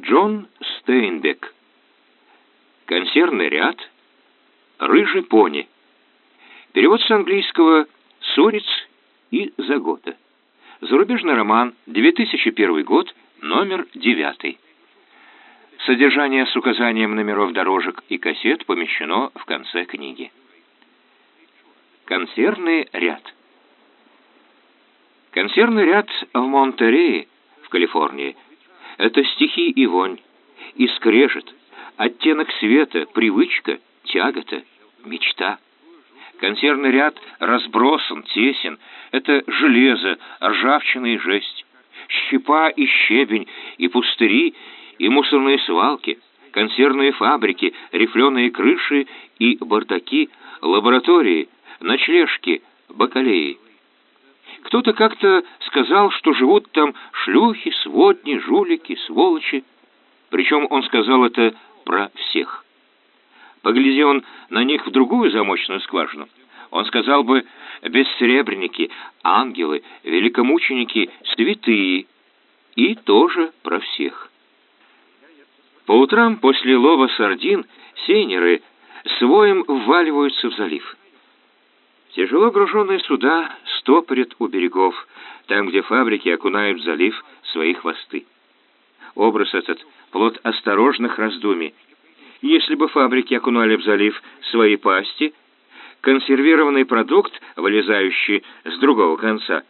Джон Стейнбек. Консервный ряд. Рыжий пони. Перевод с английского «Сурец» и «Загота». Зарубежный роман, 2001 год, номер 9. Содержание с указанием номеров дорожек и кассет помещено в конце книги. Консервный ряд. Консервный ряд в Монтерее, в Калифорнии, это стихи и вонь, и скрежет, оттенок света, привычка, тягота, мечта. Консервный ряд разбросан, тесен. Это железо, ржавчина и жесть. Щепа и щебень, и пустыри, и мусорные свалки, консервные фабрики, рифленые крыши и бардаки, лаборатории, ночлежки, бакалеи. Кто-то как-то сказал, что живут там шлюхи, сводни, жулики, сволочи. Причем он сказал это про всех. Погляди он на них в другую замочную скважину, он сказал бы «бессребреники», «ангелы», «великомученики», «святые» и тоже про всех. По утрам после лова сардин сейнеры своим вваливаются в залив. Тяжело груженные суда стопорят у берегов, там, где фабрики окунают в залив свои хвосты. Образ этот — плод осторожных раздумий. Если бы фабрики окунали в залив свои пасти, консервированный продукт, вылезающий с другого конца,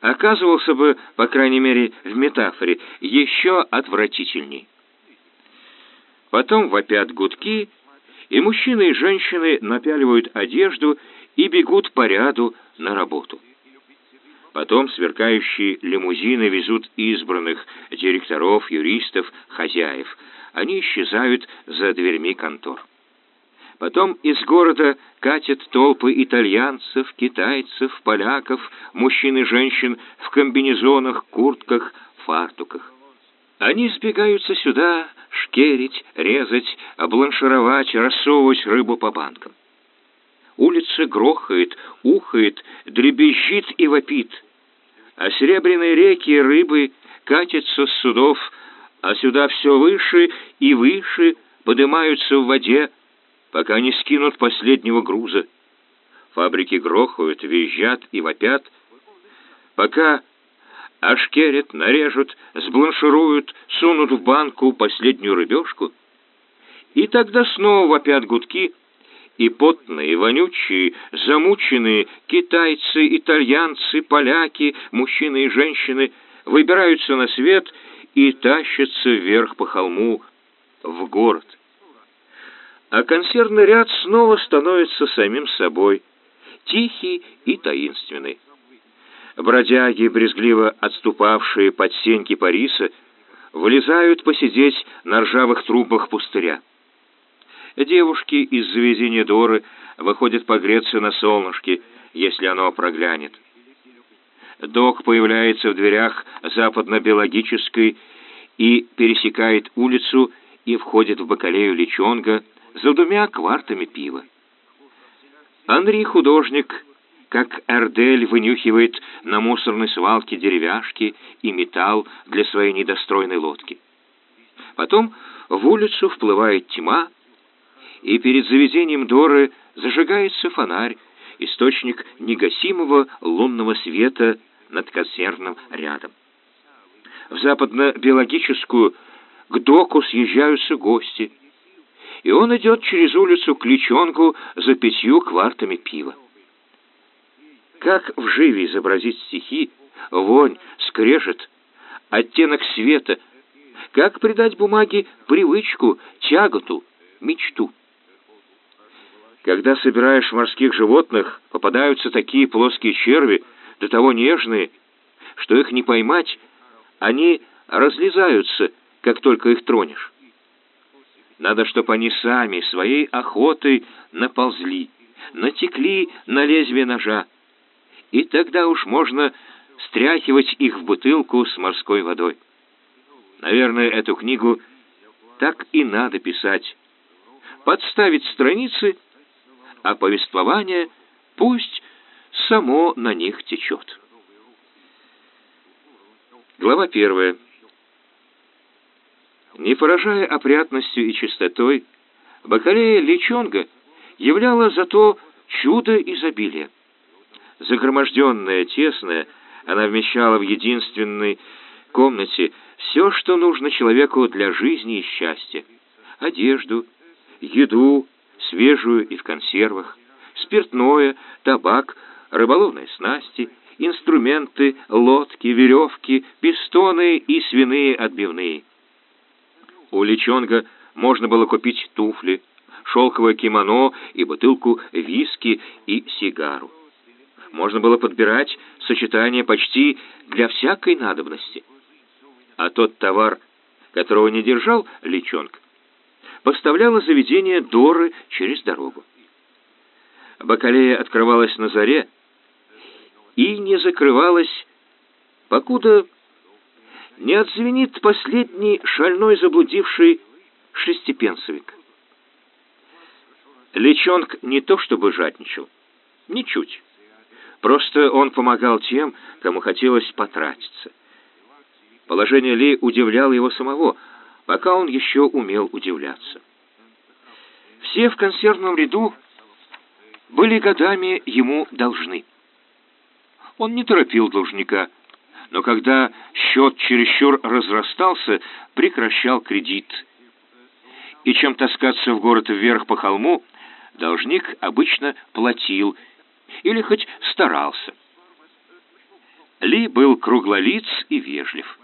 оказывался бы, по крайней мере в метафоре, еще отвратительней. Потом вопят гудки, и мужчины и женщины напяливают одежду и бегут по ряду на работу. Потом сверкающие лимузины везут избранных директоров, юристов, хозяев. Они исчезают за дверьми контор. Потом из города катят толпы итальянцев, китайцев, поляков, мужчин и женщин в комбинезонах, куртках, фартуках. Они сбегаются сюда шкерить, резать, обланшировать, рассовывать рыбу по банкам. Улица грохает, ухает, дребезжит и вопит. А серебряные реки и рыбы катятся с судов, а сюда все выше и выше поднимаются в воде, пока не скинут последнего груза. Фабрики грохают, визжат и вопят, пока ошкерят, нарежут, сбланшируют, сунут в банку последнюю рыбешку, и тогда снова вопят гудки — и потные, вонючие, замученные китайцы, итальянцы, поляки, мужчины и женщины выбираются на свет и тащатся вверх по холму в город. А консервный ряд снова становится самим собой, тихий и таинственный. Бродяги, брезгливо отступавшие под сеньки Париса, вылезают посидеть на ржавых трубах пустыря. Девушки из заведения Доры выходят погреться на солнышке, если оно проглянет. Док появляется в дверях западно-биологической и пересекает улицу и входит в бакалею лечонга за двумя квартами пива. Анри художник, как Эрдель, вынюхивает на мусорной свалке деревяшки и металл для своей недостроенной лодки. Потом в улицу вплывает тьма, и перед заведением Доры зажигается фонарь, источник негасимого лунного света над консервным рядом. В западно-биологическую к доку съезжаются гости, и он идет через улицу к личонку за пятью квартами пива. Как в изобразить стихи, вонь, скрежет, оттенок света, как придать бумаге привычку, тяготу, мечту? Когда собираешь морских животных, попадаются такие плоские черви, до того нежные, что их не поймать, они разлезаются, как только их тронешь. Надо, чтобы они сами своей охотой наползли, натекли на лезвие ножа, и тогда уж можно стряхивать их в бутылку с морской водой. Наверное, эту книгу так и надо писать. Подставить страницы — а повествование пусть само на них течет. Глава первая. Не поражая опрятностью и чистотой, бакалея личонга являла зато чудо изобилия. Загроможденная, тесная, она вмещала в единственной комнате все, что нужно человеку для жизни и счастья. Одежду, еду, свежую и в консервах, спиртное, табак, рыболовные снасти, инструменты, лодки, веревки, пистоны и свиные отбивные. У Личонга можно было купить туфли, шелковое кимоно и бутылку виски и сигару. Можно было подбирать сочетания почти для всякой надобности. А тот товар, которого не держал Личонг, поставляло заведение Доры через дорогу. Бакалея открывалась на заре и не закрывалась, покуда не отзвенит последний шальной заблудивший шестипенсовик. Личонг не то чтобы жадничал, ничуть. Просто он помогал тем, кому хотелось потратиться. Положение Ли удивляло его самого, пока он еще умел удивляться. Все в консервном ряду были годами ему должны. Он не торопил должника, но когда счет чересчур разрастался, прекращал кредит. И чем таскаться в город вверх по холму, должник обычно платил или хоть старался. Ли был круглолиц и вежлив.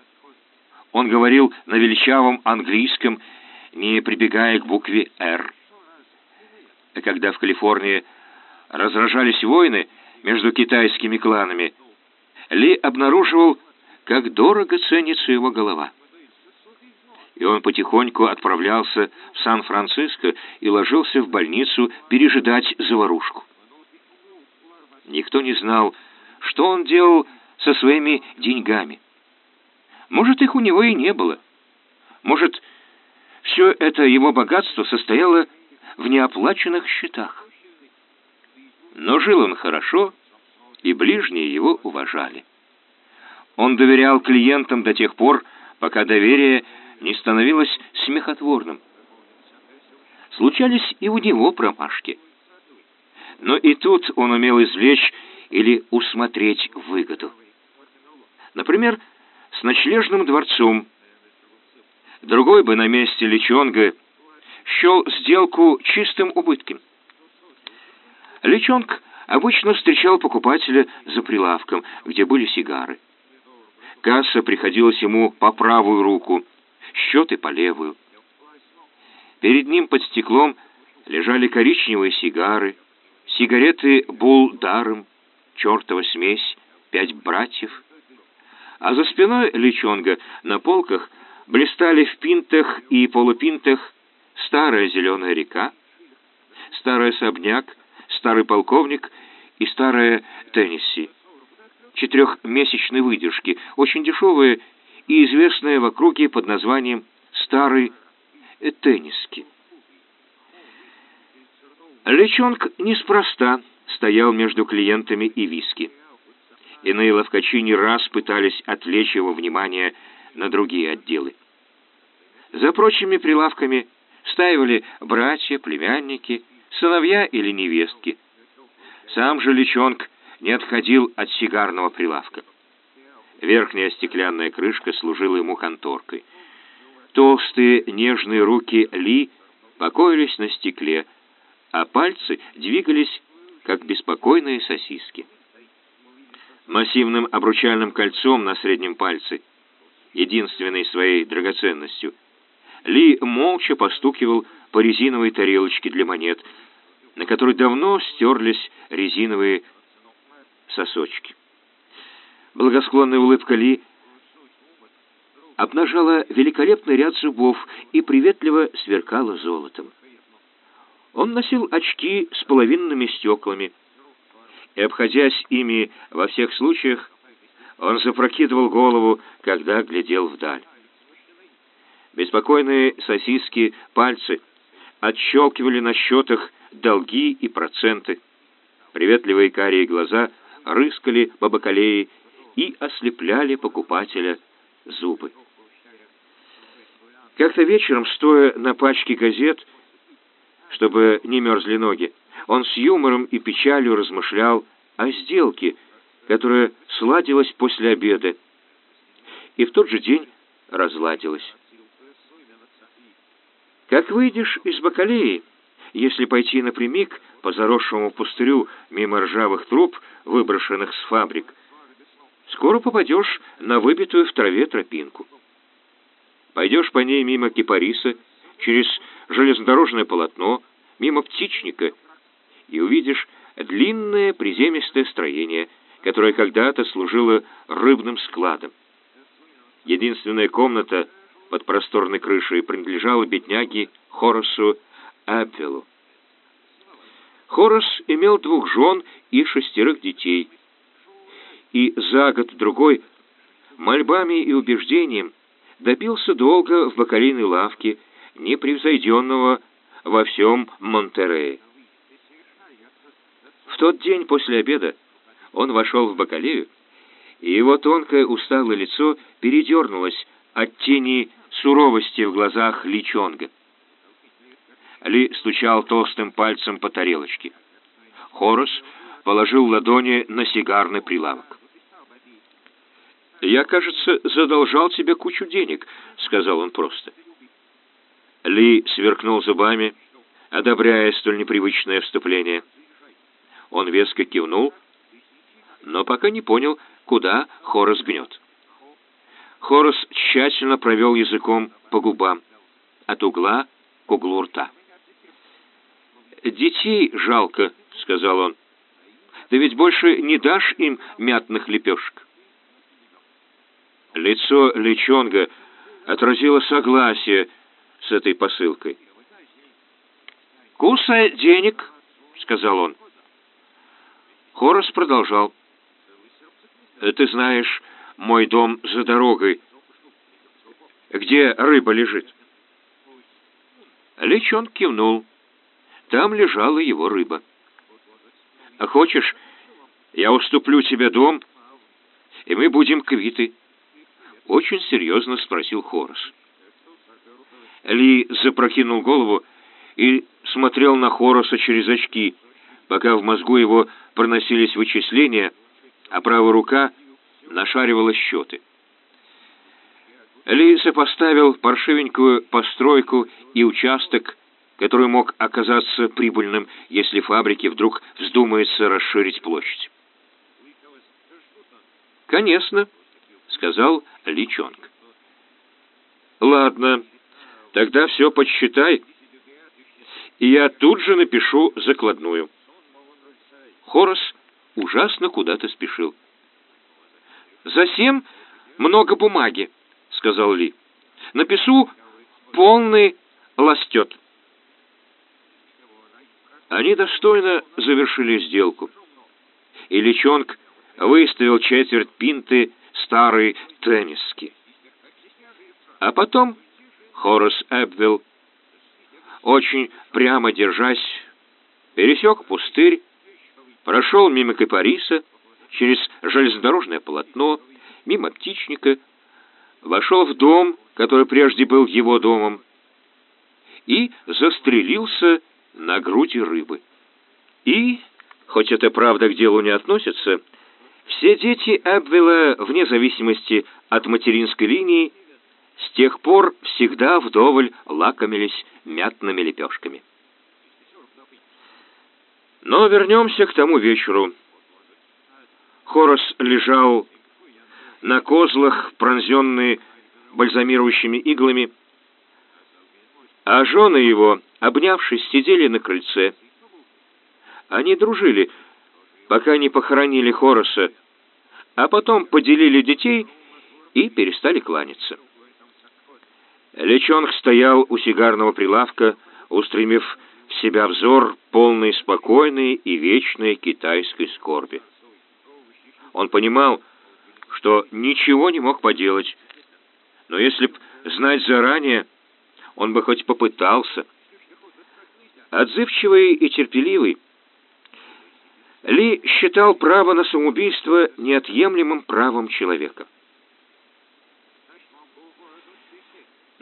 Он говорил на величавом английском, не прибегая к букве «Р». Когда в Калифорнии разражались войны между китайскими кланами, ли обнаруживал, как дорого ценится его голова. И он потихоньку отправлялся в Сан-Франциско и ложился в больницу пережидать заварушку. Никто не знал, что он делал со своими деньгами. Может, их у него и не было. Может, все это его богатство состояло в неоплаченных счетах. Но жил он хорошо, и ближние его уважали. Он доверял клиентам до тех пор, пока доверие не становилось смехотворным. Случались и у него промашки. Но и тут он умел извлечь или усмотреть выгоду. Например, с ночлежным дворцом. Другой бы на месте Личонга счел сделку чистым убытком. Личонг обычно встречал покупателя за прилавком, где были сигары. Касса приходилась ему по правую руку, счеты по левую. Перед ним под стеклом лежали коричневые сигары, сигареты Булдаром, чертова смесь, пять братьев. А за спиной Личонга на полках блистали в пинтах и полупинтах старая зеленая река, старый особняк, старый полковник и старая Теннесси четырехмесячной выдержки, очень дешевые и известные в округе под названием «Старый Тенниски». Лечонг неспроста стоял между клиентами и виски. Иные ловкачи не раз пытались отвлечь его внимание на другие отделы. За прочими прилавками стаивали братья, племянники, сыновья или невестки. Сам же Лечонг не отходил от сигарного прилавка. Верхняя стеклянная крышка служила ему конторкой. Толстые нежные руки Ли покоились на стекле, а пальцы двигались, как беспокойные сосиски. Массивным обручальным кольцом на среднем пальце, единственной своей драгоценностью, Ли молча постукивал по резиновой тарелочке для монет, на которой давно стерлись резиновые сосочки. Благосклонная улыбка Ли обнажала великолепный ряд зубов и приветливо сверкала золотом. Он носил очки с половинными стеклами, и, обходясь ими во всех случаях, он запрокидывал голову, когда глядел вдаль. Беспокойные сосиски пальцы отщелкивали на счетах долги и проценты. Приветливые карие глаза — рыскали по бакалее и ослепляли покупателя зубы. Как-то вечером, стоя на пачке газет, чтобы не мерзли ноги, он с юмором и печалью размышлял о сделке, которая сладилась после обеда, и в тот же день разладилась. Как выйдешь из бакалеи, если пойти напрямик по заросшему пустырю мимо ржавых труб, выброшенных с фабрик, скоро попадешь на выбитую в траве тропинку. Пойдешь по ней мимо кипариса, через железнодорожное полотно, мимо птичника, и увидишь длинное приземистое строение, которое когда-то служило рыбным складом. Единственная комната под просторной крышей принадлежала бедняге Хорасу Абвелу. Хорас имел двух жен и шестерых детей, и за год-другой мольбами и убеждением добился долга в бакалейной лавке, непревзойденного во всем Монтерее. В тот день после обеда он вошел в бакалею, и его тонкое усталое лицо передернулось от тени суровости в глазах Ли Чонга. Ли стучал толстым пальцем по тарелочке. Хорос положил ладони на сигарный прилавок. «Я, кажется, задолжал тебе кучу денег», — сказал он просто. Ли сверкнул зубами, одобряя столь непривычное вступление. Он веско кивнул, но пока не понял, куда Хорос гнет. Хорос тщательно провел языком по губам, от угла к углу рта. «Детей жалко», — сказал он. «Ты ведь больше не дашь им мятных лепешек». Лицо Личонга отразило согласие с этой посылкой. «Куса денег», — сказал он. Хорос продолжал. «Ты знаешь, мой дом за дорогой. Где рыба лежит?» Личон кивнул. Там лежала его рыба. «А хочешь, я уступлю тебе дом, и мы будем квиты?» Очень серьезно спросил Хорос. Ли запрокинул голову и смотрел на Хороса через очки, пока в мозгу его проносились вычисления, а правая рука нашаривала счеты. Ли сопоставил паршивенькую постройку и участок, который мог оказаться прибыльным, если фабрике вдруг вздумается расширить площадь. «Конечно», — сказал Ли Чонг. «Ладно, тогда все подсчитай, и я тут же напишу закладную». Хорос ужасно куда-то спешил. «Засем много бумаги», — сказал Ли. «Напишу полный ластет». Они достойно завершили сделку. И Личонг выставил четверть пинты старой тенниски. А потом Хорас Эбвилл, очень прямо держась, пересек пустырь, прошел мимо Кипариса, через железнодорожное полотно, мимо птичника, вошел в дом, который прежде был его домом, и застрелился на груди рыбы. И, хоть это правда к делу не относится, все дети Эбвилла, вне зависимости от материнской линии, с тех пор всегда вдоволь лакомились мятными лепешками. Но вернемся к тому вечеру. Хорос лежал на козлах, пронзенный бальзамирующими иглами, а жены его, обнявшись, сидели на крыльце. Они дружили, пока не похоронили Хороса, а потом поделили детей и перестали кланяться. Лечонг стоял у сигарного прилавка, устремив в себя взор полный спокойной и вечной китайской скорби. Он понимал, что ничего не мог поделать, но если б знать заранее, он бы хоть попытался. Отзывчивый и терпеливый, Ли считал право на самоубийство неотъемлемым правом человека.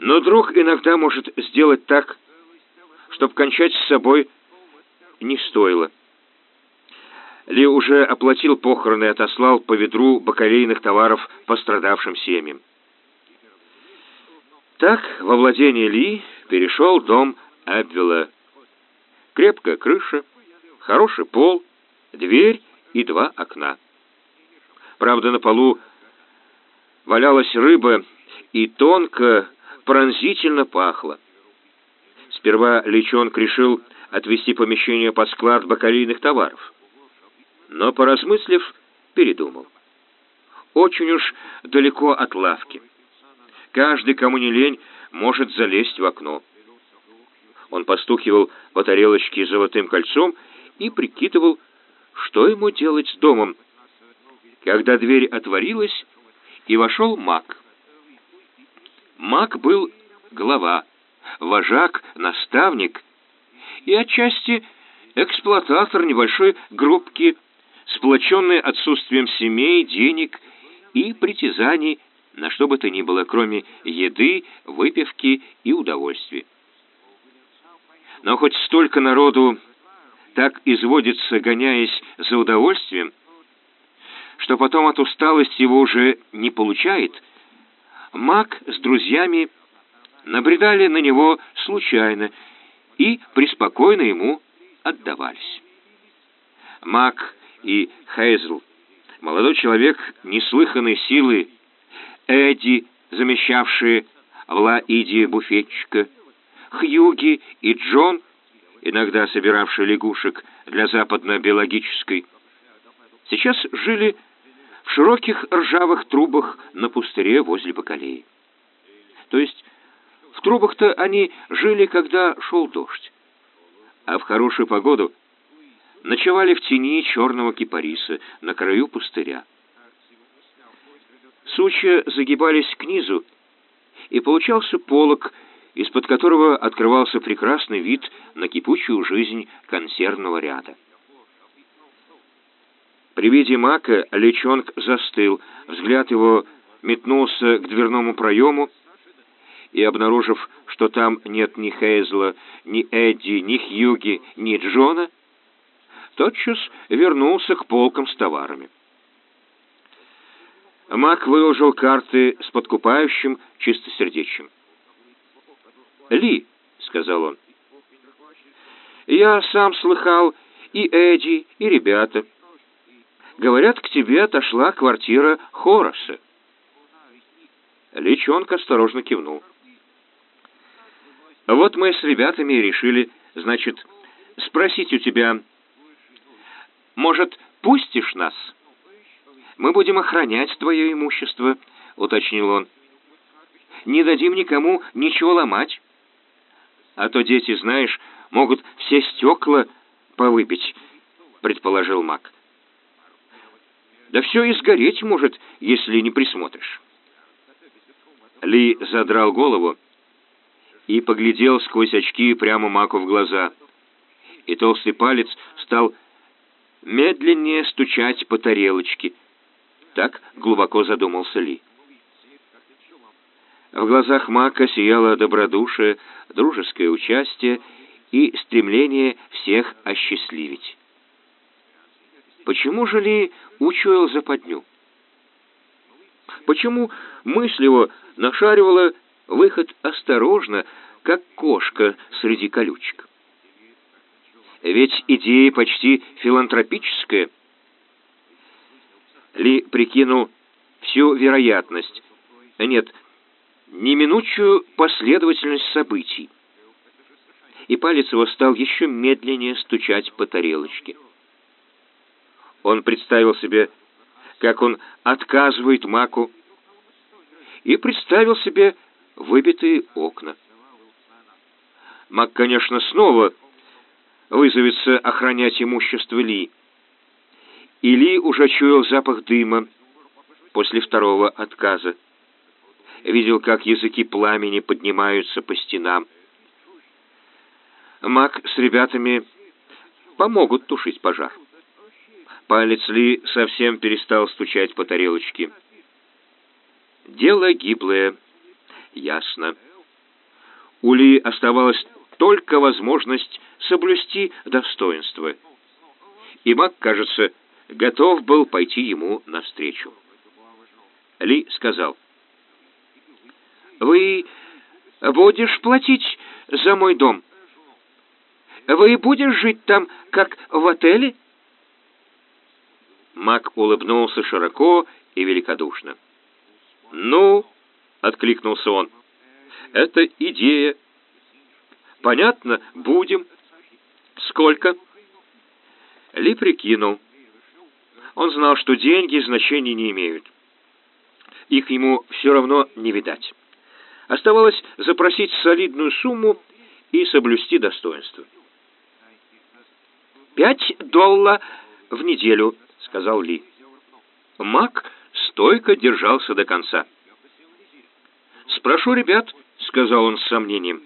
Но друг иногда может сделать так, чтобы кончать с собой не стоило. Ли уже оплатил похороны и отослал по ведру бакалейных товаров пострадавшим семьям. Так во владение Ли перешел дом Эбвилла. Крепкая крыша, хороший пол, дверь и два окна. Правда, на полу валялась рыба и тонко, пронзительно пахло. Сперва Личонг решил отвести помещение под склад бакалейных товаров. Но, поразмыслив, передумал. Очень уж далеко от лавки. Каждый, кому не лень, может залезть в окно. Он постукивал по тарелочке золотым кольцом и прикидывал, что ему делать с домом, когда дверь отворилась, и вошел маг. Маг был глава, вожак, наставник и отчасти эксплуататор небольшой группки, сплоченной отсутствием семей, денег и притязаний на что бы то ни было, кроме еды, выпивки и удовольствий. Но хоть столько народу так изводится, гоняясь за удовольствием, что потом от усталости его уже не получает, маг с друзьями набредали на него случайно и преспокойно ему отдавались. Маг и Хейзл, молодой человек неслыханной силы, Эдди, замещавшие в Ла-Иди буфетчика, Хьюги и Джон, иногда собиравшие лягушек для западно-биологической, сейчас жили в широких ржавых трубах на пустыре возле Бакалеи. То есть в трубах-то они жили, когда шел дождь, а в хорошую погоду ночевали в тени черного кипариса на краю пустыря. Сучья загибались к низу, и получался полог, из-под которого открывался прекрасный вид на кипучую жизнь консервного ряда. При виде мака Лечонг застыл, взгляд его метнулся к дверному проему, и, обнаружив, что там нет ни Хейзла, ни Эдди, ни Хьюги, ни Джона, тотчас вернулся к полкам с товарами. Мак выложил карты с подкупающим чистосердечием. «Ли», — сказал он, — «я сам слыхал, и Эдди, и ребята. Говорят, к тебе отошла квартира Хороса». Личонка осторожно кивнул. «Вот мы с ребятами решили, значит, спросить у тебя, может, пустишь нас?» Мы будем охранять твое имущество, уточнил он. Не дадим никому ничего ломать. А то дети, знаешь, могут все стекла повыбить, предположил Мак. Да все и сгореть может, если не присмотришь. Ли задрал голову и поглядел сквозь очки прямо Маку в глаза. И толстый палец стал медленнее стучать по тарелочке, так глубоко задумался Ли. В глазах Мака сияло добродушие, дружеское участие и стремление всех осчастливить. Почему же Ли учуял западню? Почему мысль его нашаривала выход осторожно, как кошка среди колючек? Ведь идея почти филантропическая — ли прикинул всю вероятность, нет, неминучую последовательность событий. И палец его стал еще медленнее стучать по тарелочке. Он представил себе, как он отказывает Маку, и представил себе выбитые окна. Мак, конечно, снова вызовется охранять имущество Ли, или уже чуял запах дыма после второго отказа. Видел, как языки пламени поднимаются по стенам. Мак с ребятами помогут тушить пожар. Палец Ли совсем перестал стучать по тарелочке. Дело гиблое, ясно. У Ли оставалась только возможность соблюсти достоинство. И маг, кажется, готов был пойти ему навстречу. Ли сказал, «Вы будешь платить за мой дом? Вы будешь жить там, как в отеле?» Мак улыбнулся широко и великодушно. «Ну», — откликнулся он, — «это идея. Понятно, будем. Сколько?» Ли прикинул. Он знал, что деньги значения не имеют. Их ему все равно не видать. Оставалось запросить солидную сумму и соблюсти достоинство. «Пять долларов в неделю», — сказал Ли. Мак стойко держался до конца. «Спрошу ребят», — сказал он с сомнением.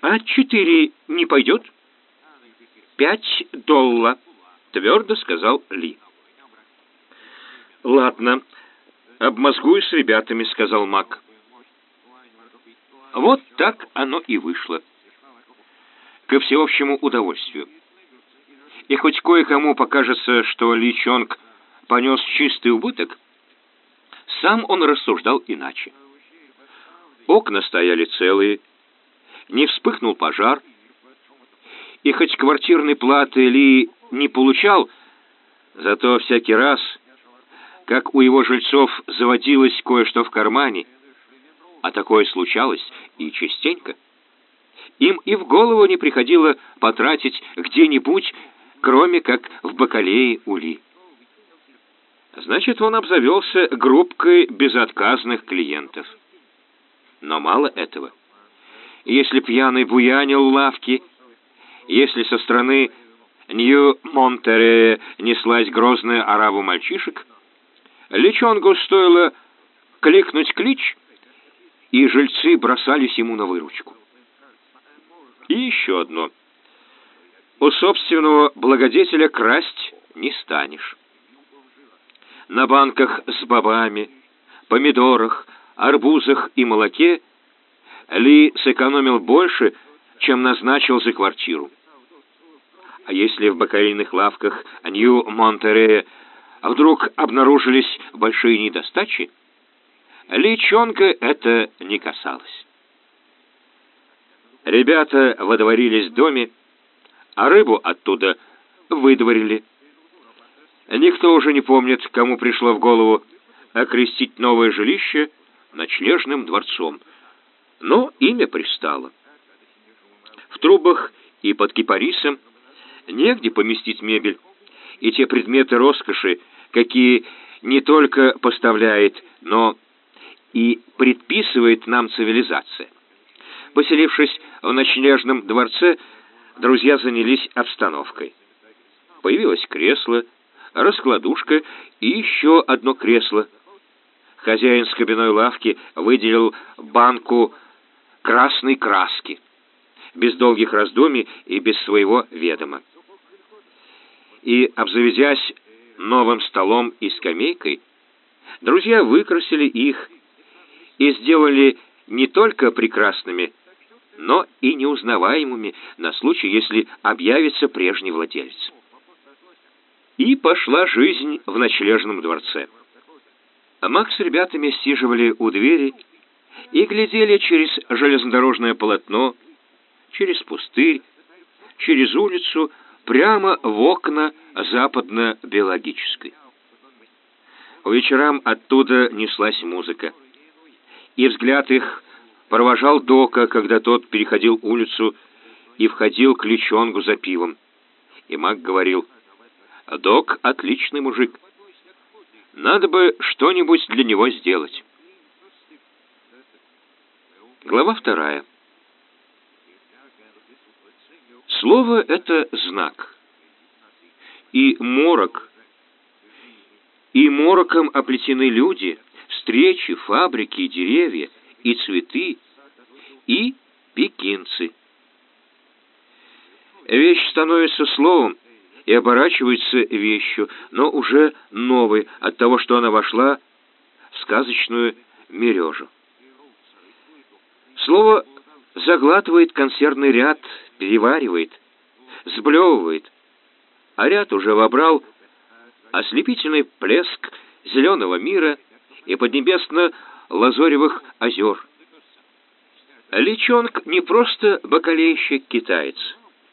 «А четыре не пойдет?» «Пять долларов», — твердо сказал Ли. «Ладно, обмозгую с ребятами», — сказал Мак. Вот так оно и вышло. Ко всеобщему удовольствию. И хоть кое-кому покажется, что Ли Чонг понес чистый убыток, сам он рассуждал иначе. Окна стояли целые, не вспыхнул пожар, и хоть квартирной платы Ли не получал, зато всякий раз, как у его жильцов заводилось кое-что в кармане, а такое случалось и частенько, им и в голову не приходило потратить где-нибудь, кроме как в бакалее Ули. Значит, он обзавелся группкой безотказных клиентов. Но мало этого. Если пьяный буянил лавки, если со стороны Нью-Монтере неслась грозная ораву мальчишек, Личонгу стоило кликнуть клич, и жильцы бросались ему на выручку. И еще одно. У собственного благодетеля красть не станешь на банках с бобами, помидорах, арбузах и молоке Ли сэкономил больше, чем назначил за квартиру. А если в бакалейных лавках Нью-Монтерея вдруг обнаружились большие недостачи, Ли Чонга это не касалось. Ребята водворились в доме, а рыбу оттуда выдворили. Никто уже не помнит, кому пришло в голову окрестить новое жилище ночлежным дворцом, но имя пристало. В трубах и под кипарисом негде поместить мебель, и те предметы роскоши, какие не только поставляет, но и предписывает нам цивилизация. Поселившись в ночлежном дворце, друзья занялись обстановкой. Появилось кресло, раскладушка и еще одно кресло. Хозяин с кабиной лавки выделил банку красной краски, без долгих раздумий и без своего ведома. И, обзаведясь новым столом и скамейкой, друзья выкрасили их и сделали не только прекрасными, но и неузнаваемыми на случай, если объявится прежний владелец. И пошла жизнь в ночлежном дворце. Макс с ребятами сиживали у двери и глядели через железнодорожное полотно, через пустырь, через улицу, прямо в окна западно-биологической. Вечерам оттуда неслась музыка, и взгляд их провожал Дока, когда тот переходил улицу и входил к личонгу за пивом. И Мак говорил — Док отличный мужик. Надо бы что-нибудь для него сделать. Глава вторая. Слово — это знак. И морок, и мороком оплетены люди, встречи, фабрики, деревья, и цветы, и пекинцы. Вещь становится словом, и оборачивается вещью, но уже новой от того, что она вошла в сказочную мережу. Слово заглатывает консервный ряд, переваривает, сблевывает, а ряд уже вобрал ослепительный плеск зеленого мира и поднебесно-лазоревых озер. Личонг не просто бакалейщик-китаец.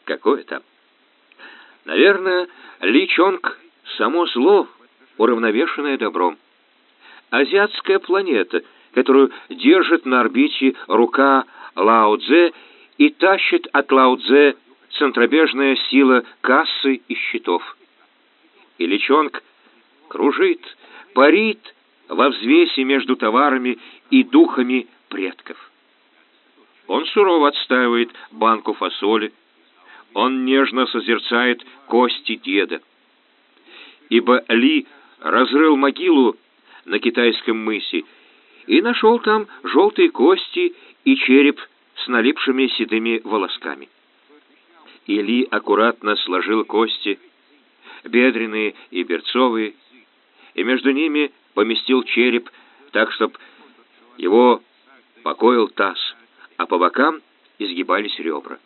Какой там? Наверное, Личонг — само зло, уравновешенное добром. Азиатская планета, которую держит на орбите рука Лао Цзэ и тащит от Лао Цзэ центробежная сила кассы и счетов. И Личонг кружит, парит во взвесе между товарами и духами предков. Он сурово отстаивает банку фасоли, он нежно созерцает кости деда. Ибо Ли разрыл могилу на китайском мысе и нашел там желтые кости и череп с налипшими седыми волосками. И Ли аккуратно сложил кости, бедренные и берцовые, и между ними поместил череп так, чтобы его покоил таз а по бокам изгибались ребра.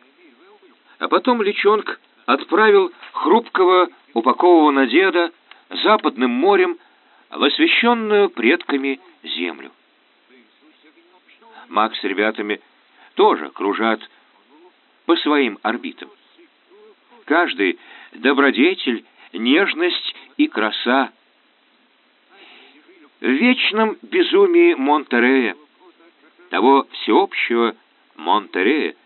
А потом Личонг отправил хрупкого упакованного деда западным морем в освященную предками землю. Макс с ребятами тоже кружат по своим орбитам. Каждый добродетель, нежность и краса. В вечном безумии Монтерея, того всеобщего Монтерее,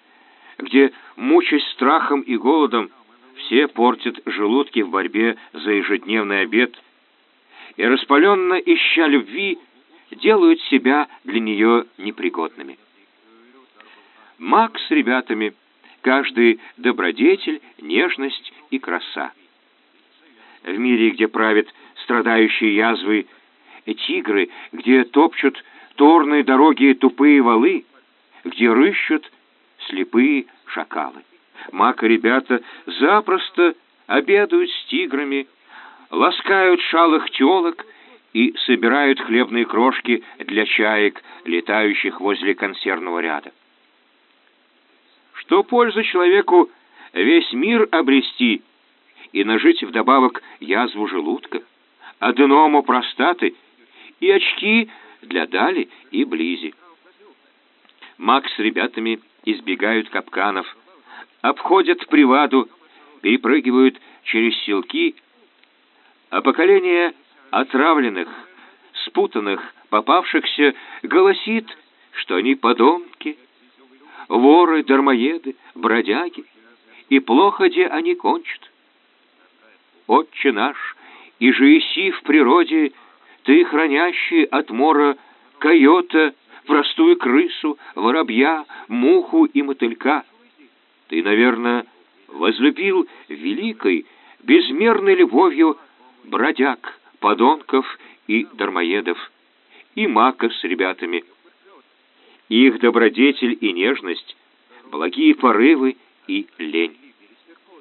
где, мучаясь страхом и голодом, все портят желудки в борьбе за ежедневный обед и, распаленно ища любви, делают себя для нее непригодными. Макс с ребятами, каждый добродетель, нежность и краса. В мире, где правят страдающие язвы тигры, где топчут торные дороги тупые валы, где рыщут слепые шакалы. Мак и ребята запросто обедают с тиграми, ласкают шалых телок и собирают хлебные крошки для чаек, летающих возле консервного ряда. Что польза человеку весь мир обрести и нажить вдобавок язву желудка, аденому простаты и очки для дали и близи. Макс с ребятами избегают капканов, обходят приваду, перепрыгивают через селки, а поколение отравленных, спутанных, попавшихся голосит, что они подонки, воры, дармоеды, бродяги, и плохо где они кончат. Отче наш, и же иси в природе, ты, хранящий от мора койота, простую крысу, воробья, муху и мотылька. Ты, наверное, возлюбил великой, безмерной любовью бродяг, подонков и дармоедов, и мака с ребятами. Их добродетель и нежность, благие порывы и лень.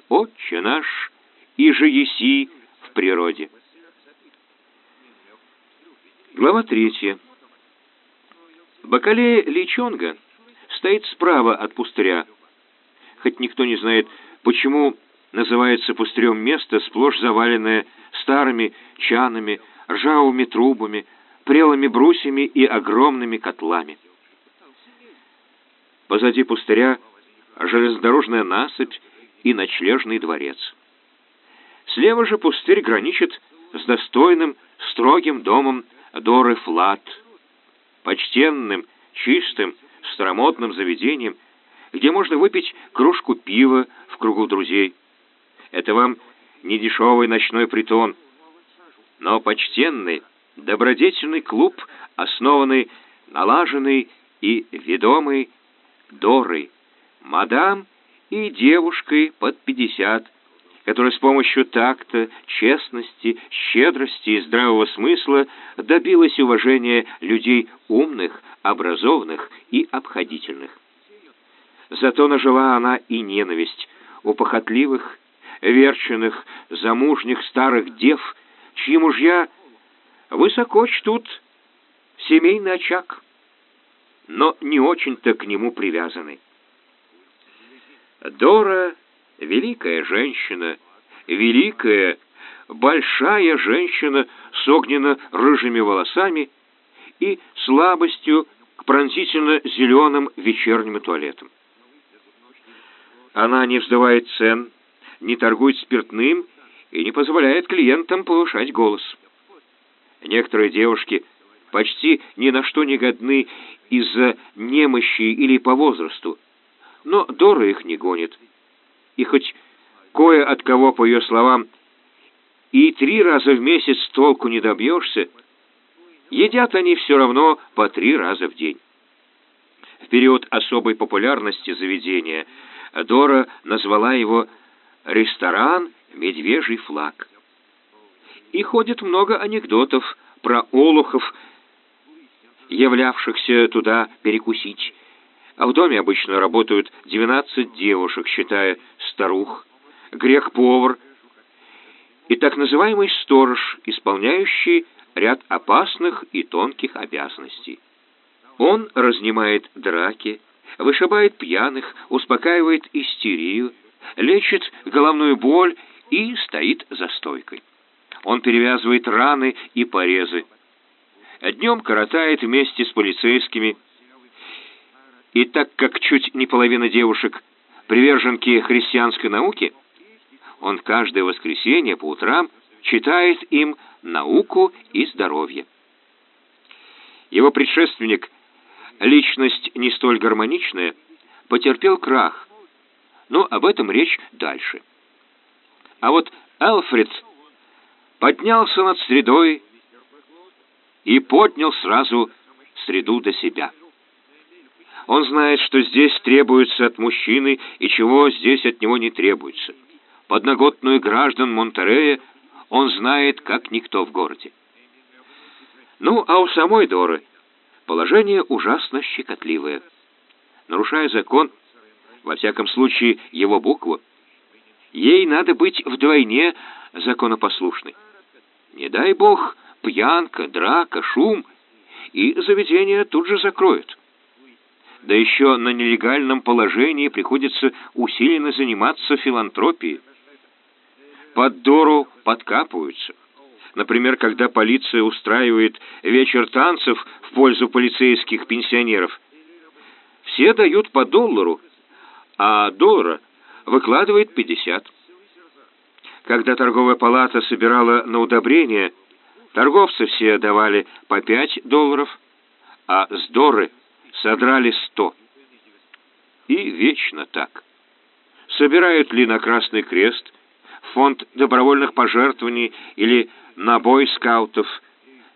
Отче наш, и же еси в природе. Глава третья. Бакалея Личонга стоит справа от пустыря, хоть никто не знает, почему называется пустырем место, сплошь заваленное старыми чанами, ржавыми трубами, прелыми брусьями и огромными котлами. Позади пустыря железнодорожная насыпь и ночлежный дворец. Слева же пустырь граничит с достойным, строгим домом Доры Флат – почтенным, чистым, старомодным заведением, где можно выпить кружку пива в кругу друзей. Это вам не дешевый ночной притон, но почтенный, добродетельный клуб, основанный, налаженный и ведомый Дорой, мадам и девушкой под пятьдесят, которая с помощью такта, честности, щедрости и здравого смысла добилась уважения людей умных, образованных и обходительных. Зато нажила она и ненависть у похотливых, верченных, замужних старых дев, чьи мужья высоко чтут семейный очаг, но не очень-то к нему привязаны. Дора — великая женщина, великая, большая женщина с огненно-рыжими волосами и слабостью к пронзительно-зеленым вечерним туалетам. Она не вздавает цен, не торгует спиртным и не позволяет клиентам повышать голос. Некоторые девушки почти ни на что не годны из-за немощи или по возрасту, но Дора их не гонит. И хоть кое от кого, по ее словам, и три раза в месяц толку не добьешься, едят они все равно по три раза в день. В период особой популярности заведения Дора назвала его «ресторан «Медвежий флаг». И ходит много анекдотов про олухов, являвшихся туда перекусить. А в доме обычно работают 12 девушек, считая старух, грех-повар и так называемый сторож, исполняющий ряд опасных и тонких обязанностей. Он разнимает драки, вышибает пьяных, успокаивает истерию, лечит головную боль и стоит за стойкой. Он перевязывает раны и порезы. Днем коротает вместе с полицейскими. И так как чуть не половина девушек приверженки христианской науки, он каждое воскресенье по утрам читает им науку и здоровье. Его предшественник, личность не столь гармоничная, потерпел крах, но об этом речь дальше. А вот Элфрид поднялся над средой и поднял сразу среду до себя. Он знает, что здесь требуется от мужчины и чего здесь от него не требуется. Подноготную граждан Монтерея он знает, как никто в городе. Ну, а у самой Доры положение ужасно щекотливое. Нарушая закон, во всяком случае его букву, ей надо быть вдвойне законопослушной. Не дай бог, пьянка, драка, шум, и заведение тут же закроют. Да еще на нелегальном положении приходится усиленно заниматься филантропией под Дору подкапываются. Например, когда полиция устраивает вечер танцев в пользу полицейских пенсионеров. Все дают по доллару, а доллара выкладывает 50. Когда торговая палата собирала на удобрение, торговцы все давали по 5 долларов, а с Доры содрали 100. И вечно так. Собирают ли на Красный Крест – фонд добровольных пожертвований или на бойскаутов,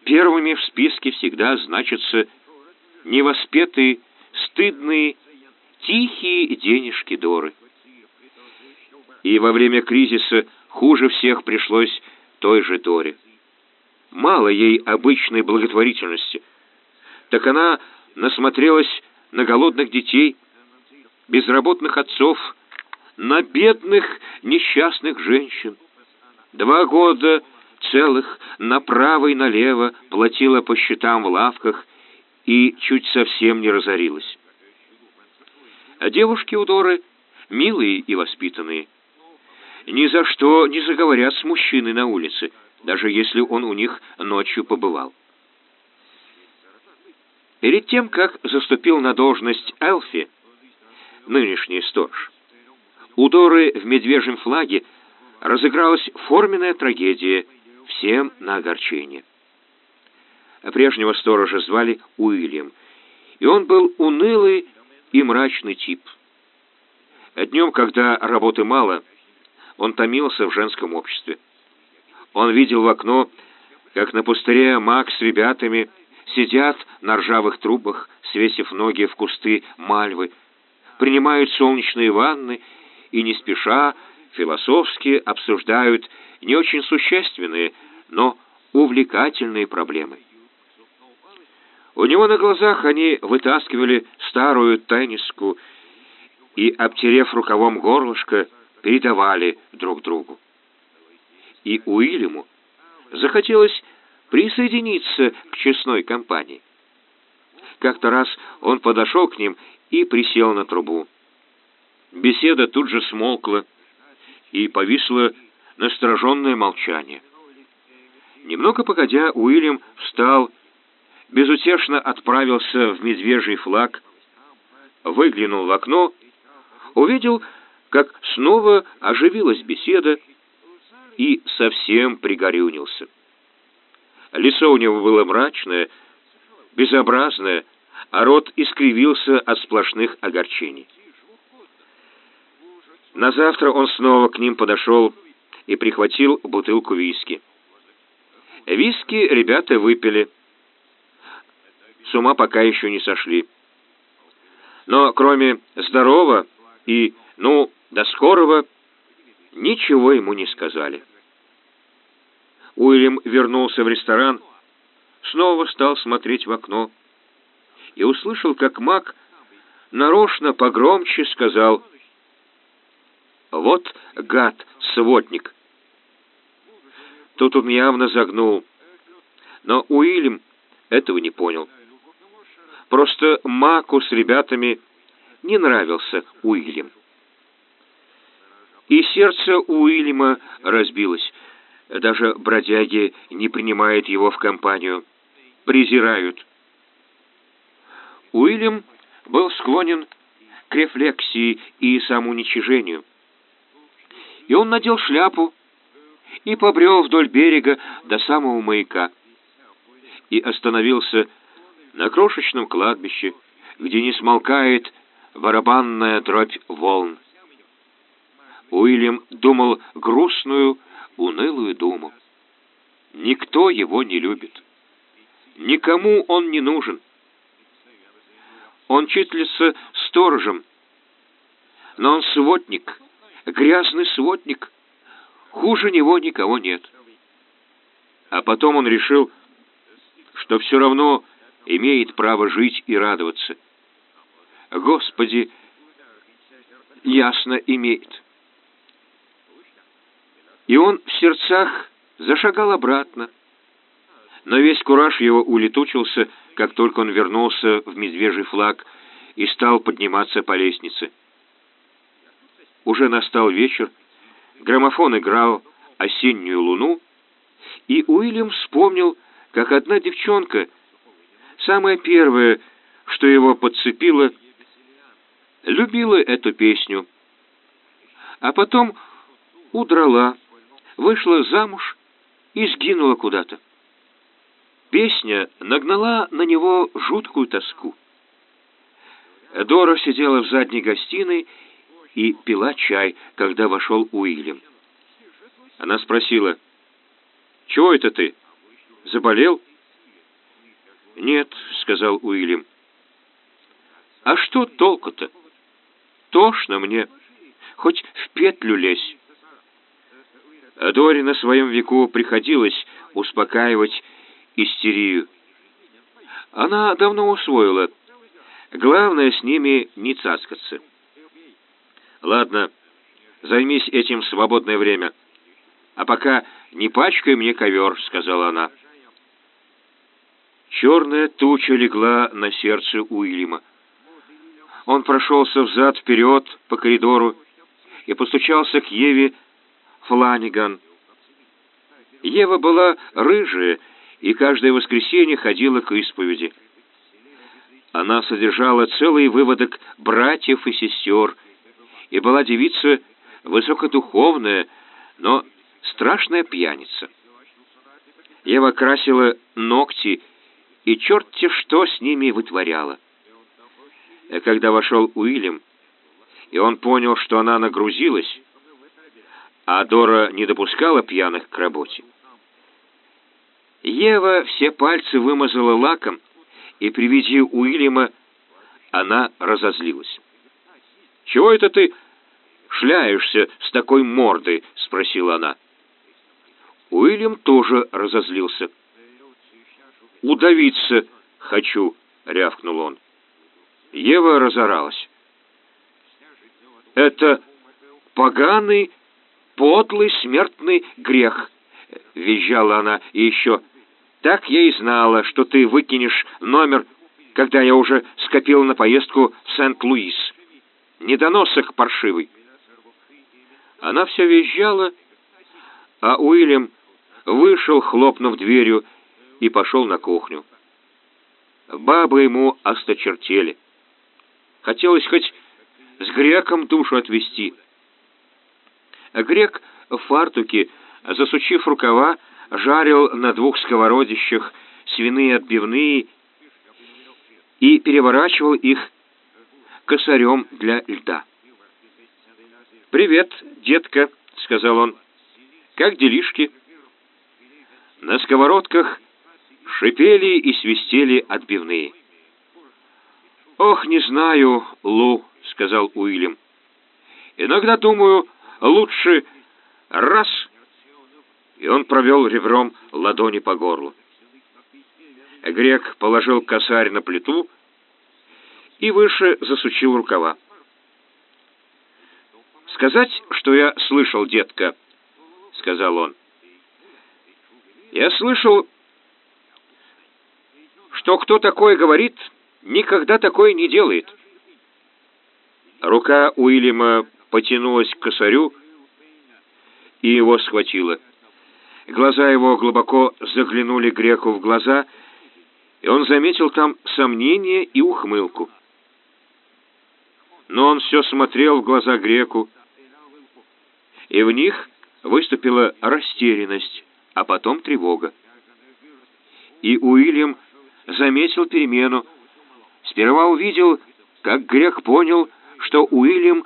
первыми в списке всегда значатся невоспетые, стыдные, тихие денежки Доры. И во время кризиса хуже всех пришлось той же Доре. Мало ей обычной благотворительности, так она насмотрелась на голодных детей, безработных отцов, на бедных несчастных женщин. Два года целых направо и налево платила по счетам в лавках и чуть совсем не разорилась. А девушки у Доры милые и воспитанные. Ни за что не заговорят с мужчиной на улице, даже если он у них ночью побывал. Перед тем, как заступил на должность Элфи, нынешний сторож, у Доры в медвежьем флаге разыгралась форменная трагедия, всем на огорчение. Прежнего сторожа звали Уильям, и он был унылый и мрачный тип. Днем, когда работы мало, он томился в женском обществе. Он видел в окно, как на пустыре Макс с ребятами сидят на ржавых трубах, свесив ноги в кусты мальвы, принимают солнечные ванны и не спеша философски обсуждают не очень существенные, но увлекательные проблемы. У него на глазах они вытаскивали старую тенниску и, обтерев рукавом горлышко, передавали друг другу. И Уильяму захотелось присоединиться к честной компании. Как-то раз он подошел к ним и присел на трубу. Беседа тут же смолкла, и повисло настороженное молчание. Немного погодя, Уильям встал, безутешно отправился в медвежий флаг, выглянул в окно, увидел, как снова оживилась беседа, и совсем пригорюнился. Лицо у него было мрачное, безобразное, а рот искривился от сплошных огорчений. На завтра он снова к ним подошел и прихватил бутылку виски. Виски ребята выпили. С ума пока еще не сошли. Но кроме «здорово» и «ну, до скорого» ничего ему не сказали. Уильям вернулся в ресторан, снова стал смотреть в окно и услышал, как Мак нарочно погромче сказал «Вот гад, сводник!» Тут он явно загнул, но Уильям этого не понял. Просто Маку с ребятами не нравился Уильям. И сердце Уильяма разбилось. Даже бродяги не принимают его в компанию, презирают. Уильям был склонен к рефлексии и самоуничижению. И он надел шляпу и побрел вдоль берега до самого маяка. И остановился на крошечном кладбище, где не смолкает барабанная дробь волн. Уильям думал грустную, унылую думу. Никто его не любит. Никому он не нужен. Он числится сторожем, но он сводник, грязный сводник. Хуже него никого нет. А потом он решил, что все равно имеет право жить и радоваться. Господи, ясно имеет. И он в сердцах зашагал обратно. Но весь кураж его улетучился, как только он вернулся в медвежий флаг и стал подниматься по лестнице. Уже настал вечер, граммофон играл «Осеннюю луну», и Уильям вспомнил, как одна девчонка, самая первая, что его подцепила, любила эту песню, а потом удрала, вышла замуж и сгинула куда-то. Песня нагнала на него жуткую тоску. Дора сидела в задней гостиной и пила чай, когда вошел Уильям. Она спросила, «Чего это ты? Заболел?» «Нет», — сказал Уильям. «А что толку-то? Тошно мне. Хоть в петлю лезь». Доре на своем веку приходилось успокаивать истерию. Она давно усвоила. Главное с ними не цаскаться. Ладно, займись этим в свободное время. А пока не пачкай мне ковер, сказала она. Черная туча легла на сердце Уильяма. Он прошелся взад-вперед по коридору и постучался к Еве Фланиган. Ева была рыжая и каждое воскресенье ходила к исповеди. Она содержала целый выводок братьев и сестер и была девица высокодуховная, но страшная пьяница. Ева красила ногти и черт-те что с ними вытворяла. Когда вошел Уильям, и он понял, что она нагрузилась, а Дора не допускала пьяных к работе. Ева все пальцы вымазала лаком, и при виде Уильяма она разозлилась. «Чего это ты шляешься с такой мордой?» — спросила она. Уильям тоже разозлился. «Удавиться хочу», — рявкнул он. Ева разоралась. «Это поганый, подлый смертный грех», — визжала она, — «и еще так я и знала, что ты выкинешь номер, когда я уже скопила на поездку в Сент-Луис. недоносок паршивый!» Она все визжала, а Уильям вышел, хлопнув дверью, и пошел на кухню. Бабы ему осточертели. Хотелось хоть с греком душу отвести. Грек в фартуке, засучив рукава, жарил на двух сковородищах свиные отбивные и переворачивал их косарем для льда. «Привет, детка», — сказал он. «Как делишки?» На сковородках шипели и свистели отбивные. «Ох, не знаю, Лу», — сказал Уильям. «Иногда думаю, лучше раз...» И он провел ребром ладони по горлу. Грек положил косарь на плиту и выше засучил рукава. «Сказать, что я слышал, детка», — сказал он. «Я слышал, что кто такое говорит, никогда такое не делает». Рука Уильяма потянулась к косарю, и его схватило. Глаза его глубоко заглянули греку в глаза, и он заметил там сомнение и ухмылку. Но он все смотрел в глаза греку, и в них выступила растерянность, а потом тревога. И Уильям заметил перемену. Сперва увидел, как грек понял, что Уильям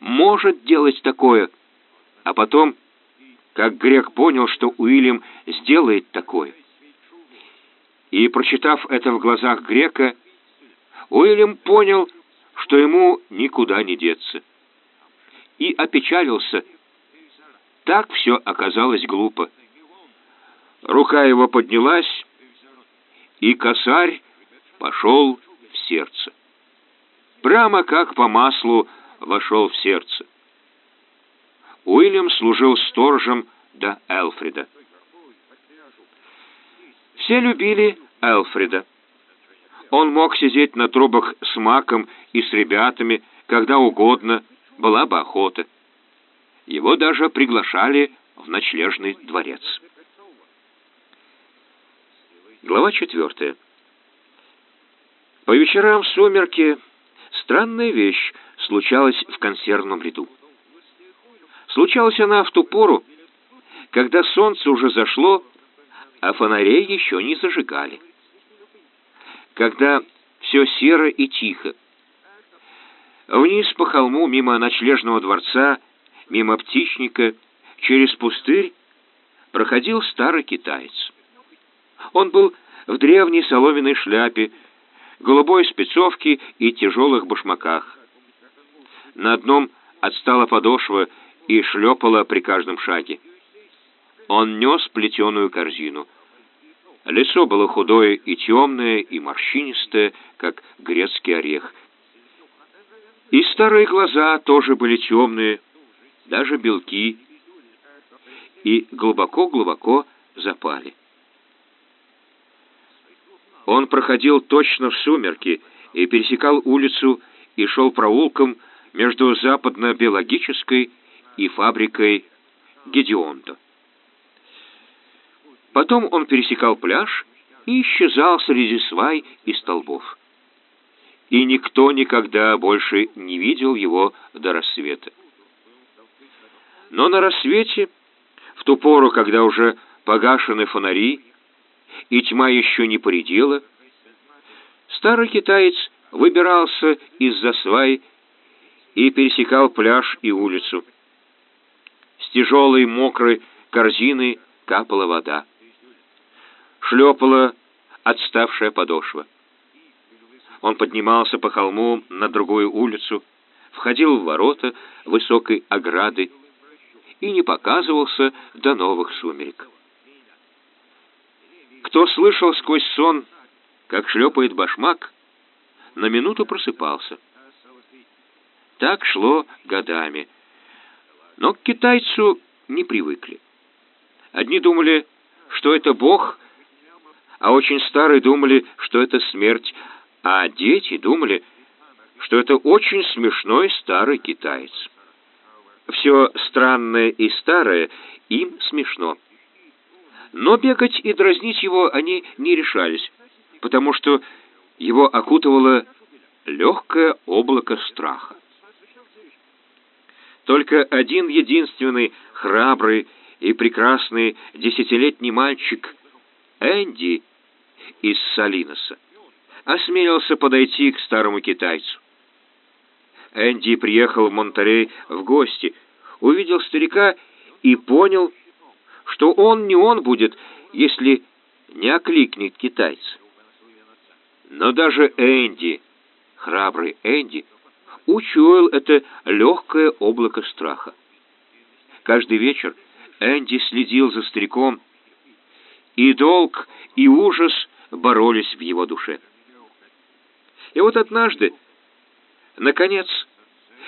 может делать такое, а потом, как грек понял, что Уильям сделает такое. И, прочитав это в глазах грека, Уильям понял, что ему никуда не деться. И опечалился. Так все оказалось глупо. Рука его поднялась, и косарь пошел в сердце. Прямо как по маслу вошел в сердце. Уильям служил сторожем до Элфрида. Все любили Элфрида. Он мог сидеть на трубах с маком и с ребятами, когда угодно, была бы охота. Его даже приглашали в ночлежный дворец. Глава четвертая. По вечерам в сумерки странная вещь случалась в консервном ряду. Случалась она в ту пору, когда солнце уже зашло, а фонарей еще не зажигали. Когда все серо и тихо. Вниз по холму, мимо ночлежного дворца, мимо птичника, через пустырь, проходил старый китаец. Он был в древней соломенной шляпе, голубой спецовке и тяжелых башмаках. На одном отстала подошва и шлепала при каждом шаге. Он нес плетеную корзину. Лицо было худое и темное, и морщинистое, как грецкий орех. И старые глаза тоже были темные, даже белки, и глубоко-глубоко запали. Он проходил точно в сумерки и пересекал улицу и шел проулком между западно-биологической и фабрикой Гедеонта. Потом он пересекал пляж и исчезал среди свай и столбов. И никто никогда больше не видел его до рассвета. Но на рассвете, в ту пору, когда уже погашены фонари, и тьма еще не поредела, старый китаец выбирался из-за свай и пересекал пляж и улицу. С тяжелой мокрой корзины капала вода. Шлепала отставшая подошва. Он поднимался по холму на другую улицу, входил в ворота высокой ограды и не показывался до новых сумерек. Кто слышал сквозь сон, как шлепает башмак, на минуту просыпался. Так шло годами. Но к китайцу не привыкли. Одни думали, что это Бог, а очень старые думали, что это смерть, а дети думали, что это очень смешной старый китаец. Все странное и старое им смешно. Но бегать и дразнить его они не решались, потому что его окутывало легкое облако страха. Только один единственный храбрый и прекрасный десятилетний мальчик Энди из Салиноса осмелился подойти к старому китайцу. Энди приехал в Монтерей в гости, увидел старика и понял, что он не он будет, если не окликнет китайца. Но даже Энди, храбрый Энди, учуял это легкое облако страха. Каждый вечер Энди следил за стариком, и долг, и ужас боролись в его душе. И вот однажды, наконец,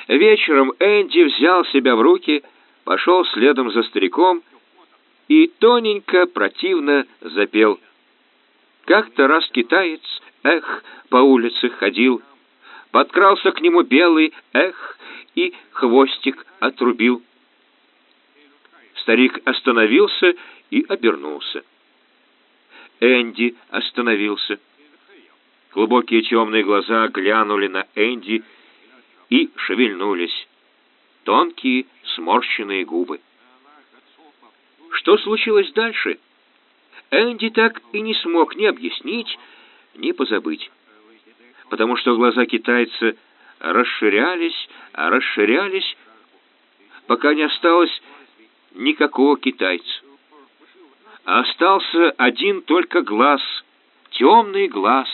вечером Энди взял себя в руки, пошел следом за стариком и тоненько, противно запел. Как-то раз китаец, эх, по улице ходил, Подкрался к нему белый, эх, и хвостик отрубил. Старик остановился и обернулся. Энди остановился. Глубокие темные глаза глянули на Энди и шевельнулись. Тонкие сморщенные губы. Что случилось дальше? Энди так и не смог ни объяснить, ни позабыть потому что глаза китайца расширялись, а расширялись, пока не осталось никакого китайца. А остался один только глаз, темный глаз,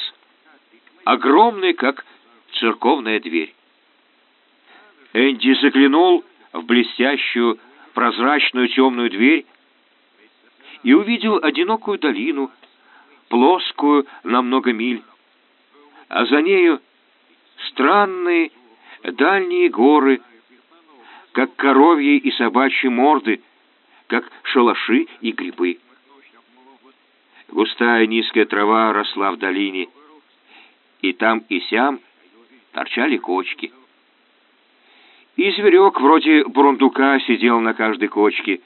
огромный, как церковная дверь. Энди заглянул в блестящую, прозрачную темную дверь и увидел одинокую долину, плоскую на много миль, а за нею странные дальние горы, как коровьи и собачьи морды, как шалаши и грибы. Густая низкая трава росла в долине, и там и сям торчали кочки. И зверек вроде бурундука сидел на каждой кочке.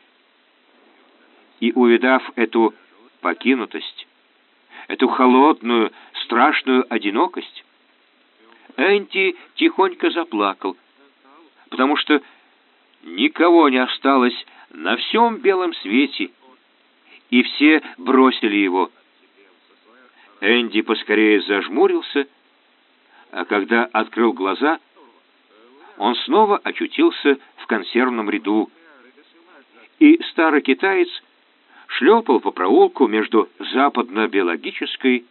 И, увидав эту покинутость, эту холодную, страшную одинокость, Энти тихонько заплакал, потому что никого не осталось на всем белом свете, и все бросили его. Энди поскорее зажмурился, а когда открыл глаза, он снова очутился в консервном ряду, и старый китаец шлепал по проулку между западно-биологической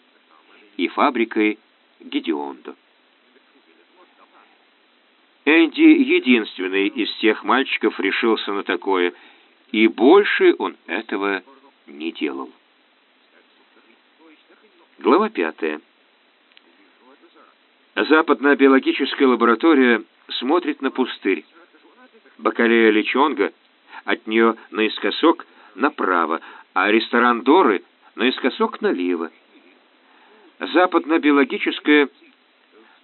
и фабрикой Гедеондо. Энди единственный из тех мальчиков решился на такое, и больше он этого не делал. Глава пятая. Западно-биологическая лаборатория смотрит на пустырь. Бакалея Личонга от нее наискосок направо, а ресторан Доры наискосок налево. Западно-биологическая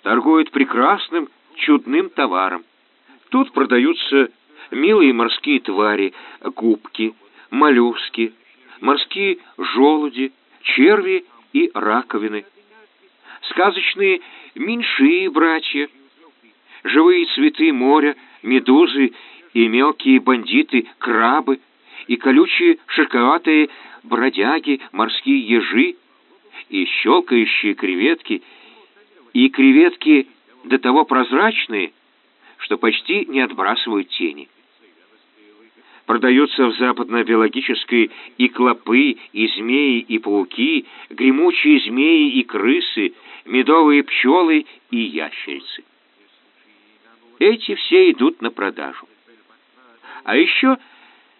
торгует прекрасным, чудным товаром. Тут продаются милые морские твари, губки, моллюски, морские желуди, черви и раковины, сказочные меньшие братья, живые цветы моря, медузы и мелкие бандиты, крабы — и колючие шиковатые бродяги, морские ежи, и щелкающие креветки, и креветки до того прозрачные, что почти не отбрасывают тени. Продаются в западно-биологической и клопы, и змеи, и пауки, гремучие змеи и крысы, медовые пчелы и ящерицы. Эти все идут на продажу. А еще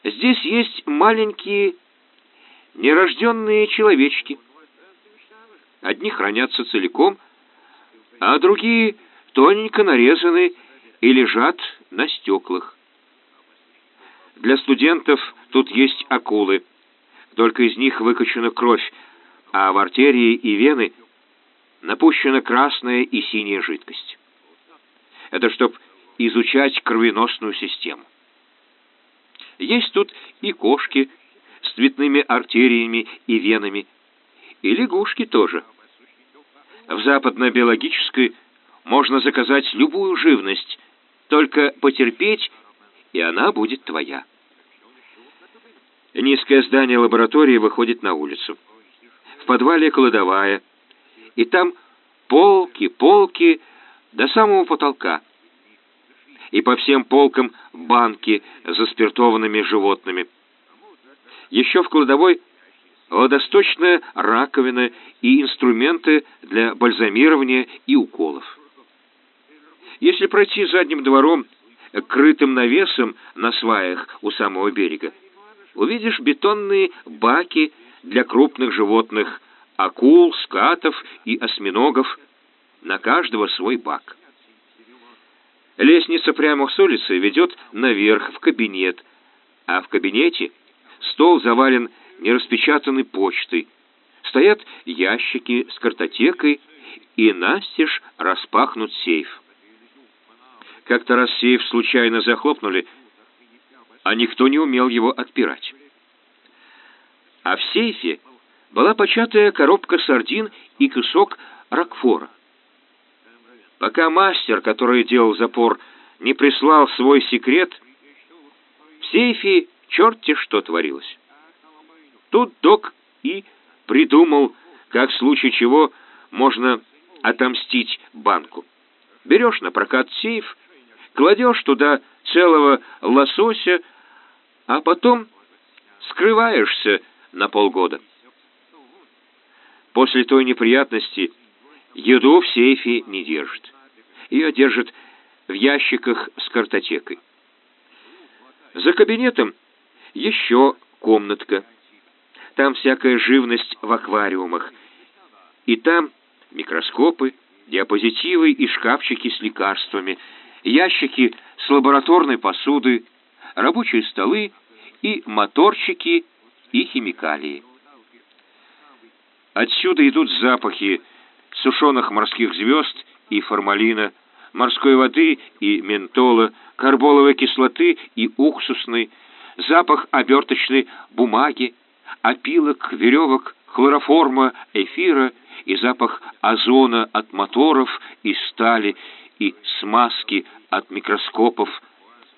Здесь есть маленькие нерожденные человечки. Одни хранятся целиком, а другие тоненько нарезаны и лежат на стеклах. Для студентов тут есть акулы, только из них выкачана кровь, а в артерии и вены напущена красная и синяя жидкость. Это чтоб изучать кровеносную систему. Есть тут и кошки с цветными артериями и венами, и лягушки тоже. В западно-биологической можно заказать любую живность, только потерпеть, и она будет твоя. Низкое здание лаборатории выходит на улицу. В подвале кладовая, и там полки, полки до самого потолка. И по всем полкам банки с заспиртованными животными. Еще в кладовой водосточная раковина и инструменты для бальзамирования и уколов. Если пройти задним двором, крытым навесом на сваях у самого берега, увидишь бетонные баки для крупных животных, акул, скатов и осьминогов, на каждого свой бак. Лестница прямо с улицы ведет наверх в кабинет, а в кабинете стол завален нераспечатанной почтой, стоят ящики с картотекой и настежь распахнут сейф. Как-то раз сейф случайно захлопнули, а никто не умел его отпирать. А в сейфе была початая коробка сардин и кусок ракфора. Пока мастер, который делал запор, не прислал свой секрет, в сейфе черти что творилось. Тут док и придумал, как в случае чего можно отомстить банку. Берешь на прокат сейф, кладешь туда целого лосося, а потом скрываешься на полгода. После той неприятности еду в сейфе не держит. Ее держат в ящиках с картотекой. За кабинетом еще комнатка. Там всякая живность в аквариумах. И там микроскопы, диапозитивы и шкафчики с лекарствами, ящики с лабораторной посудой, рабочие столы и моторчики и химикалии. Отсюда идут запахи сушеных морских звезд и формалина, морской воды и ментола, карболовой кислоты и уксусной, запах оберточной бумаги, опилок, веревок, хлороформа, эфира и запах озона от моторов и стали и смазки от микроскопов,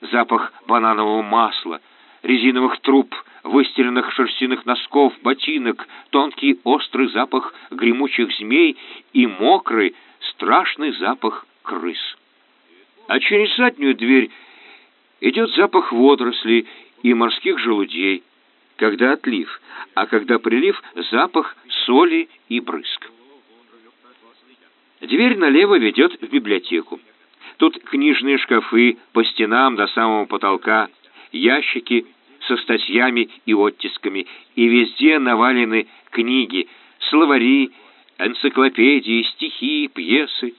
запах бананового масла, резиновых труб, выстиранных шерстяных носков, ботинок, тонкий острый запах гремучих змей и мокрый, страшный запах крыс. А через заднюю дверь идет запах водорослей и морских желудей, когда отлив, а когда прилив — запах соли и брызг. Дверь налево ведет в библиотеку. Тут книжные шкафы по стенам до самого потолка, ящики со статьями и оттисками, и везде навалены книги, словари, энциклопедии, стихи, пьесы.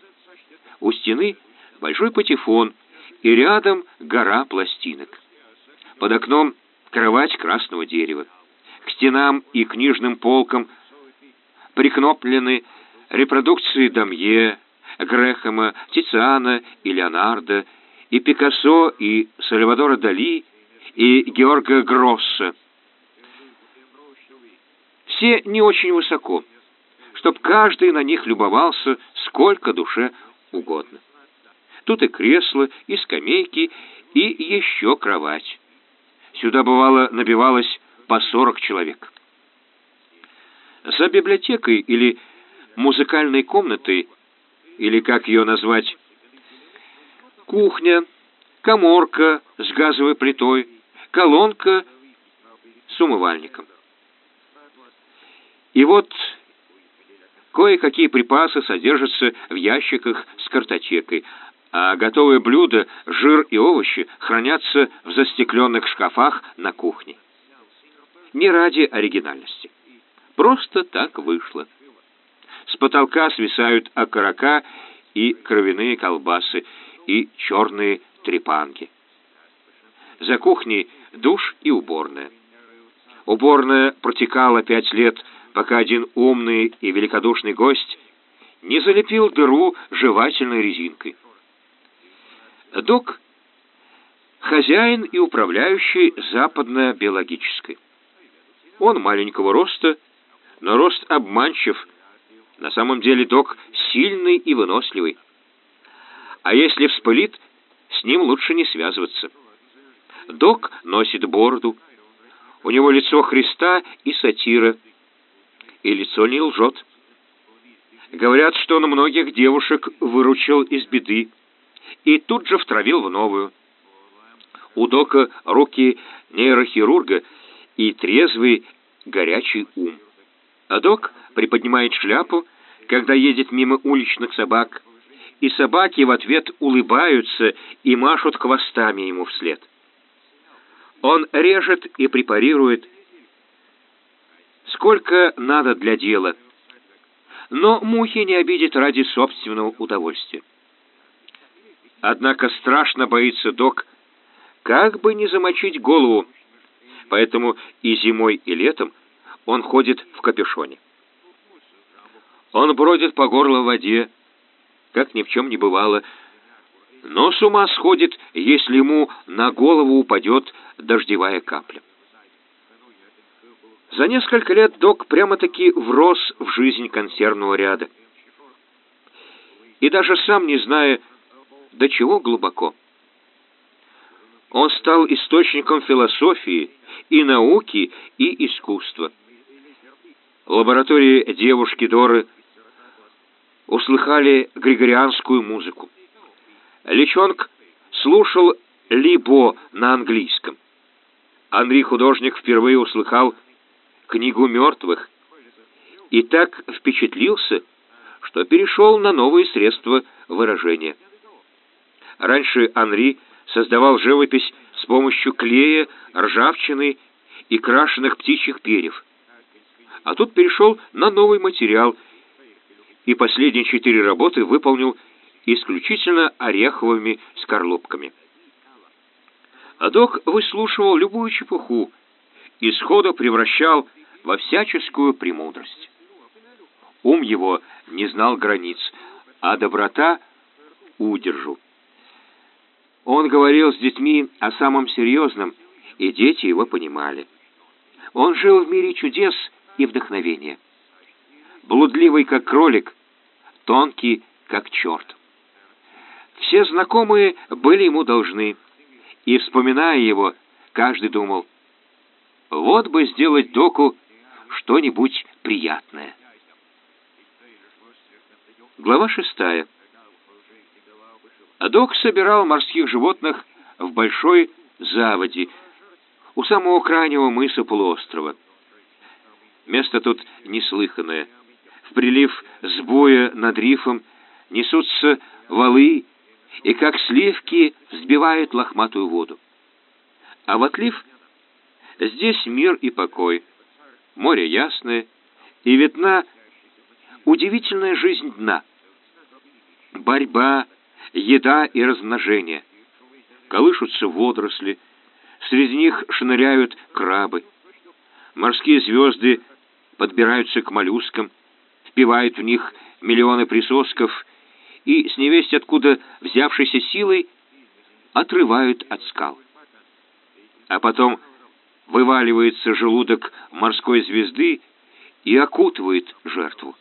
У стены большой патефон, и рядом гора пластинок. Под окном кровать красного дерева. К стенам и книжным полкам прикноплены репродукции Дамье, Грехема, Тициана и Леонардо, и Пикассо, и Сальвадора Дали, и Георга Гросса. Все не очень высоко, чтоб каждый на них любовался сколько душе угодно. Тут и кресла, и скамейки, и еще кровать. Сюда, бывало, набивалось по сорок человек. За библиотекой или музыкальной комнатой, или как ее назвать, кухня, коморка с газовой плитой, колонка с умывальником. И вот кое-какие припасы содержатся в ящиках с картотекой, а готовые блюда, жир и овощи хранятся в застекленных шкафах на кухне. Не ради оригинальности. Просто так вышло. С потолка свисают окорока и кровяные колбасы, и черные трепанки. За кухней душ и уборная. Уборная протекала пять лет, пока один умный и великодушный гость не залепил дыру жевательной резинкой. Док — хозяин и управляющий западно-биологической. Он маленького роста, но рост обманчив. На самом деле док сильный и выносливый. А если вспылит, с ним лучше не связываться. Док носит бороду. У него лицо Христа и сатира. И лицо не лжет. Говорят, что он многих девушек выручил из беды и тут же втравил в новую. У Дока руки нейрохирурга и трезвый горячий ум. А Док приподнимает шляпу, когда едет мимо уличных собак, и собаки в ответ улыбаются и машут хвостами ему вслед. Он режет и препарирует, сколько надо для дела, но мухи не обидит ради собственного удовольствия. Однако страшно боится док, как бы не замочить голову, поэтому и зимой, и летом он ходит в капюшоне. Он бродит по горло в воде, как ни в чем не бывало, но с ума сходит, если ему на голову упадет дождевая капля. За несколько лет док прямо-таки врос в жизнь консервного ряда. И даже сам не зная, до чего глубоко. Он стал источником философии и науки, и искусства. Лаборатории девушки Доры услыхали григорианскую музыку. Личонг слушал Либо на английском. Анри художник впервые услыхал книгу мертвых и так впечатлился, что перешел на новые средства выражения. Раньше Анри создавал живопись с помощью клея, ржавчины и крашеных птичьих перьев. А тут перешел на новый материал и последние четыре работы выполнил исключительно ореховыми скорлупками. Адок выслушивал любую чепуху и сходу превращал во всяческую премудрость. Ум его не знал границ, а доброта — удержу. Он говорил с детьми о самом серьезном, и дети его понимали. Он жил в мире чудес и вдохновения. Блудливый, как кролик, тонкий, как черт. Все знакомые были ему должны, и, вспоминая его, каждый думал, вот бы сделать доку что-нибудь приятное. Глава шестая. Док собирал морских животных в большой заводе у самого крайнего мыса полуострова. Место тут неслыханное. В прилив с боя над рифом несутся валы и, как сливки, взбивают лохматую воду. А в отлив здесь мир и покой, море ясное, и видна удивительная жизнь дна. Борьба, еда и размножение. Колышутся водоросли, среди них шныряют крабы. Морские звезды подбираются к моллюскам, впивают в них миллионы присосков и с невесть откуда взявшейся силой отрывают от скал. А потом вываливается желудок морской звезды и окутывает жертву.